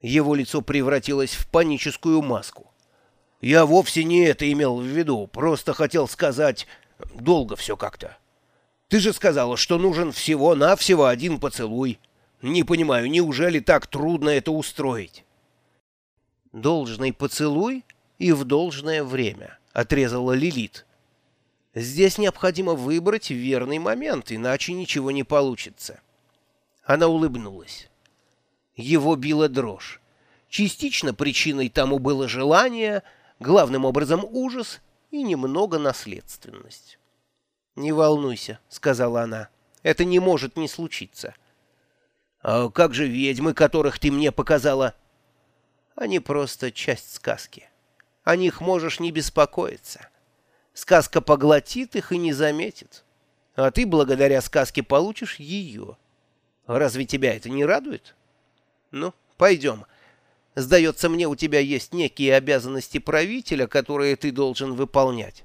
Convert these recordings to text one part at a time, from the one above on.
Его лицо превратилось в паническую маску. «Я вовсе не это имел в виду, просто хотел сказать, долго все как-то. Ты же сказала, что нужен всего-навсего один поцелуй. Не понимаю, неужели так трудно это устроить?» «Должный поцелуй и в должное время», — отрезала Лилит. «Здесь необходимо выбрать верный момент, иначе ничего не получится». Она улыбнулась. Его била дрожь. Частично причиной тому было желание, главным образом ужас и немного наследственность. «Не волнуйся», — сказала она, — «это не может не случиться». «А как же ведьмы, которых ты мне показала?» «Они просто часть сказки. О них можешь не беспокоиться. Сказка поглотит их и не заметит. А ты благодаря сказке получишь ее. Разве тебя это не радует?» «Ну, пойдем. Сдается мне, у тебя есть некие обязанности правителя, которые ты должен выполнять».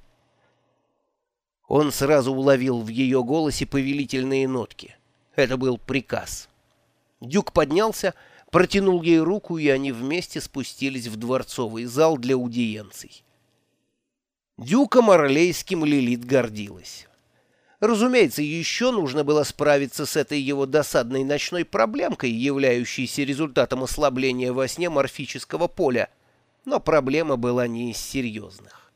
Он сразу уловил в ее голосе повелительные нотки. Это был приказ. Дюк поднялся, протянул ей руку, и они вместе спустились в дворцовый зал для аудиенций. Дюком Орлейским Лилит гордилась. Разумеется, еще нужно было справиться с этой его досадной ночной проблемкой, являющейся результатом ослабления во сне морфического поля, но проблема была не из серьезных.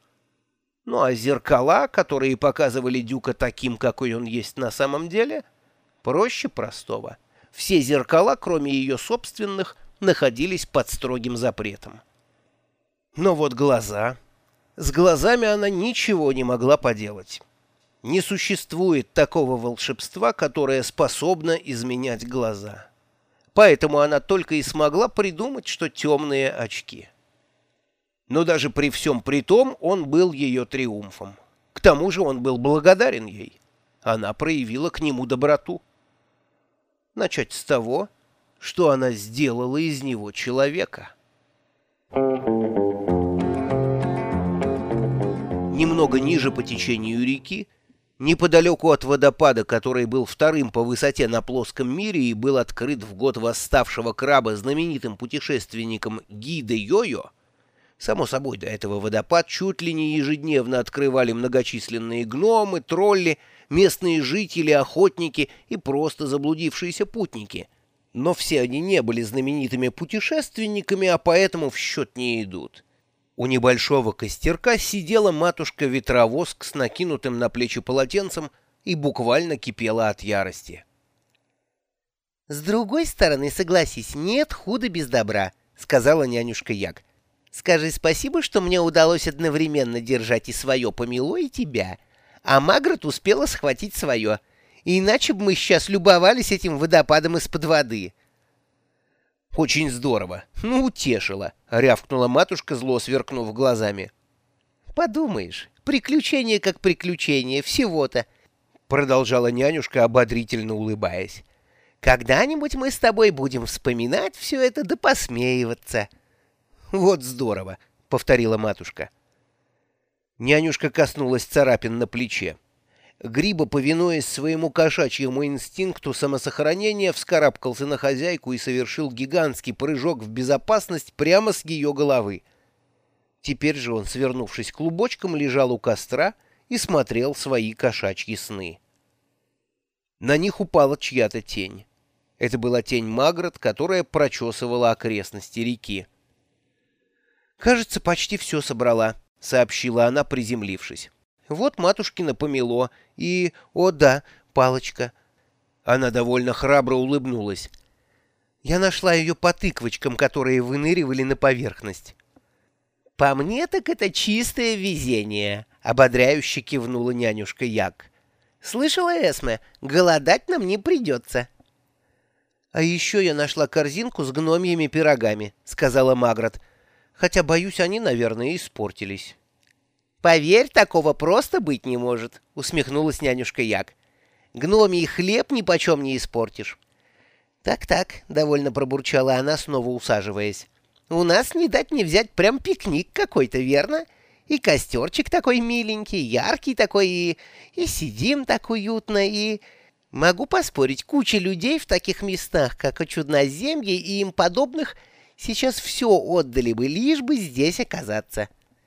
Ну а зеркала, которые показывали Дюка таким, какой он есть на самом деле, проще простого. Все зеркала, кроме ее собственных, находились под строгим запретом. Но вот глаза... С глазами она ничего не могла поделать. Не существует такого волшебства, которое способно изменять глаза. Поэтому она только и смогла придумать, что темные очки. Но даже при всем при том он был ее триумфом. К тому же он был благодарен ей. Она проявила к нему доброту. Начать с того, что она сделала из него человека. Немного ниже по течению реки Неподалеку от водопада, который был вторым по высоте на плоском мире и был открыт в год восставшего краба знаменитым путешественником Гиде Йо-Йо, само собой, до этого водопад чуть ли не ежедневно открывали многочисленные гномы, тролли, местные жители, охотники и просто заблудившиеся путники. Но все они не были знаменитыми путешественниками, а поэтому в счет не идут. У небольшого костерка сидела матушка-ветровоск с накинутым на плечи полотенцем и буквально кипела от ярости. «С другой стороны, согласись, нет худа без добра», — сказала нянюшка Як. «Скажи спасибо, что мне удалось одновременно держать и свое помело, и тебя, а Магрот успела схватить свое, иначе бы мы сейчас любовались этим водопадом из-под воды». «Очень здорово. Ну, утешила», — рявкнула матушка, зло сверкнув глазами. «Подумаешь, приключение как приключение, всего-то», — продолжала нянюшка, ободрительно улыбаясь. «Когда-нибудь мы с тобой будем вспоминать все это да посмеиваться». «Вот здорово», — повторила матушка. Нянюшка коснулась царапин на плече. Гриба, повинуясь своему кошачьему инстинкту самосохранения, вскарабкался на хозяйку и совершил гигантский прыжок в безопасность прямо с ее головы. Теперь же он, свернувшись клубочком, лежал у костра и смотрел свои кошачьи сны. На них упала чья-то тень. Это была тень Магрот, которая прочесывала окрестности реки. «Кажется, почти все собрала», — сообщила она, приземлившись. Вот матушкина помело и, о да, палочка. Она довольно храбро улыбнулась. Я нашла ее по тыквочкам, которые выныривали на поверхность. «По мне так это чистое везение», — ободряюще кивнула нянюшка Як. «Слышала, Эсме, голодать нам не придется». «А еще я нашла корзинку с гномьими пирогами», — сказала Магрот. «Хотя, боюсь, они, наверное, испортились». «Поверь, такого просто быть не может», — усмехнулась нянюшка Як. «Гномий хлеб ни почем не испортишь». «Так-так», — довольно пробурчала она, снова усаживаясь. «У нас не дать не взять прям пикник какой-то, верно? И костерчик такой миленький, яркий такой, и, и сидим так уютно, и...» Могу поспорить, куча людей в таких местах, как Чудноземье и им подобных, Сейчас все отдали бы, лишь бы здесь оказаться.